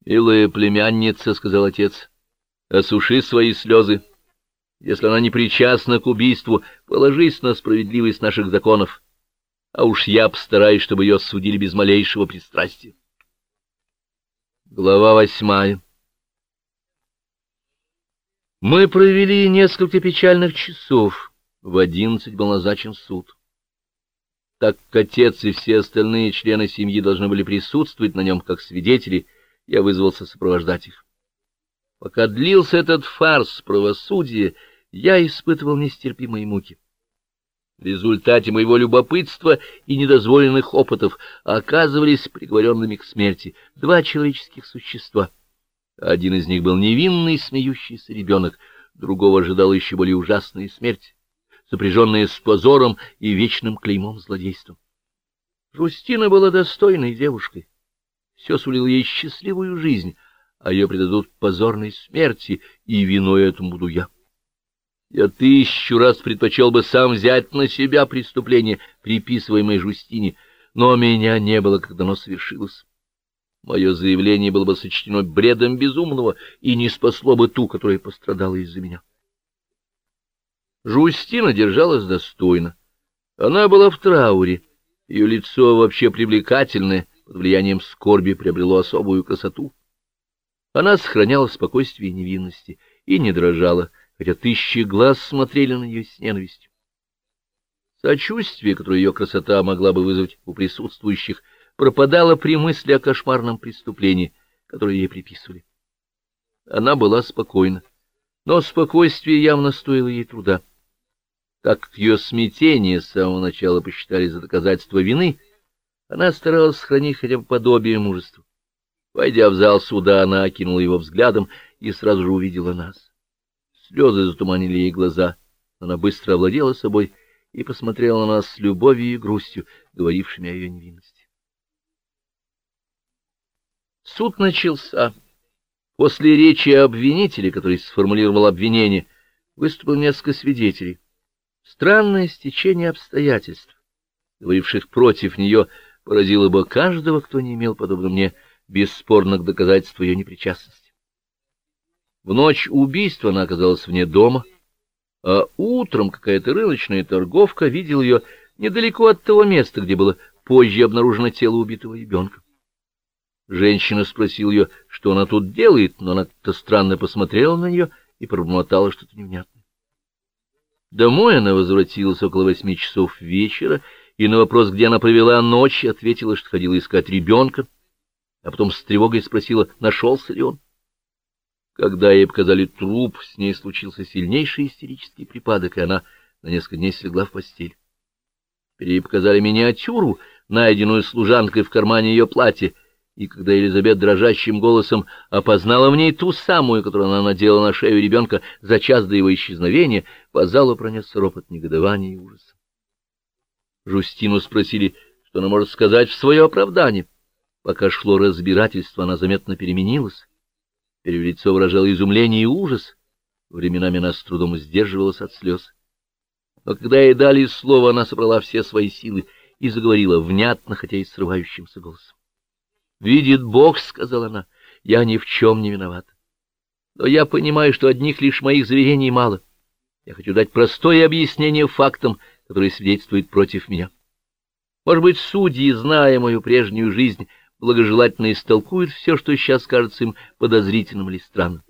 — Милая племянница, — сказал отец, — осуши свои слезы. Если она не причастна к убийству, положись на справедливость наших законов, а уж я постараюсь, чтобы ее судили без малейшего пристрастия. Глава восьмая Мы провели несколько печальных часов. В одиннадцать был назначен суд. Так отец и все остальные члены семьи должны были присутствовать на нем как свидетели, я вызвался сопровождать их. Пока длился этот фарс правосудия, я испытывал нестерпимые муки. В результате моего любопытства и недозволенных опытов оказывались приговоренными к смерти два человеческих существа. Один из них был невинный смеющийся ребенок, другого ожидала еще более ужасная смерть, сопряженная с позором и вечным клеймом злодейства. Жустина была достойной девушкой. Все сулил ей счастливую жизнь, а ее предадут позорной смерти, и виной этому буду я. Я тысячу раз предпочел бы сам взять на себя преступление, приписываемое Жустине, но меня не было, когда оно совершилось. Мое заявление было бы сочтено бредом безумного и не спасло бы ту, которая пострадала из-за меня. Жустина держалась достойно. Она была в трауре, ее лицо вообще привлекательное, под влиянием скорби приобрело особую красоту. Она сохраняла спокойствие невинности и не дрожала, хотя тысячи глаз смотрели на нее с ненавистью. Сочувствие, которое ее красота могла бы вызвать у присутствующих, пропадало при мысли о кошмарном преступлении, которое ей приписывали. Она была спокойна, но спокойствие явно стоило ей труда. Так как ее смятение с самого начала посчитали за доказательство вины, она старалась сохранить хотя бы подобие мужества. Войдя в зал суда, она окинула его взглядом и сразу же увидела нас. Слезы затуманили ей глаза. Она быстро овладела собой и посмотрела на нас с любовью и грустью, говорившими о ее невинности. Суд начался. После речи обвинителя, который сформулировал обвинение, выступил несколько свидетелей. Странное стечение обстоятельств, говоривших против нее, поразило бы каждого, кто не имел, подобно мне, бесспорных доказательств ее непричастности. В ночь убийства она оказалась вне дома, а утром какая-то рыночная торговка видела ее недалеко от того места, где было позже обнаружено тело убитого ребенка. Женщина спросила ее, что она тут делает, но она как-то странно посмотрела на нее и пробормотала что-то невнятное. Домой она возвратилась около восьми часов вечера, и на вопрос, где она провела ночь, ответила, что ходила искать ребенка, а потом с тревогой спросила, нашелся ли он. Когда ей показали труп, с ней случился сильнейший истерический припадок, и она на несколько дней слегла в постель. Теперь ей показали миниатюру, найденную служанкой в кармане ее платья, и когда Елизабет дрожащим голосом опознала в ней ту самую, которую она надела на шею ребенка за час до его исчезновения, по залу пронесся ропот негодования и ужаса. Жустину спросили, что она может сказать в свое оправдание. Пока шло разбирательство, она заметно переменилась Теперь лицо выражало изумление и ужас. Временами она с трудом сдерживалась от слез. Но когда ей дали слово, она собрала все свои силы и заговорила внятно, хотя и срывающимся голосом. «Видит Бог, — сказала она, — я ни в чем не виновата. Но я понимаю, что одних лишь моих заверений мало. Я хочу дать простое объяснение фактам, которые свидетельствуют против меня. Может быть, судьи, зная мою прежнюю жизнь, благожелательно истолкуют все, что сейчас кажется им подозрительным или странным.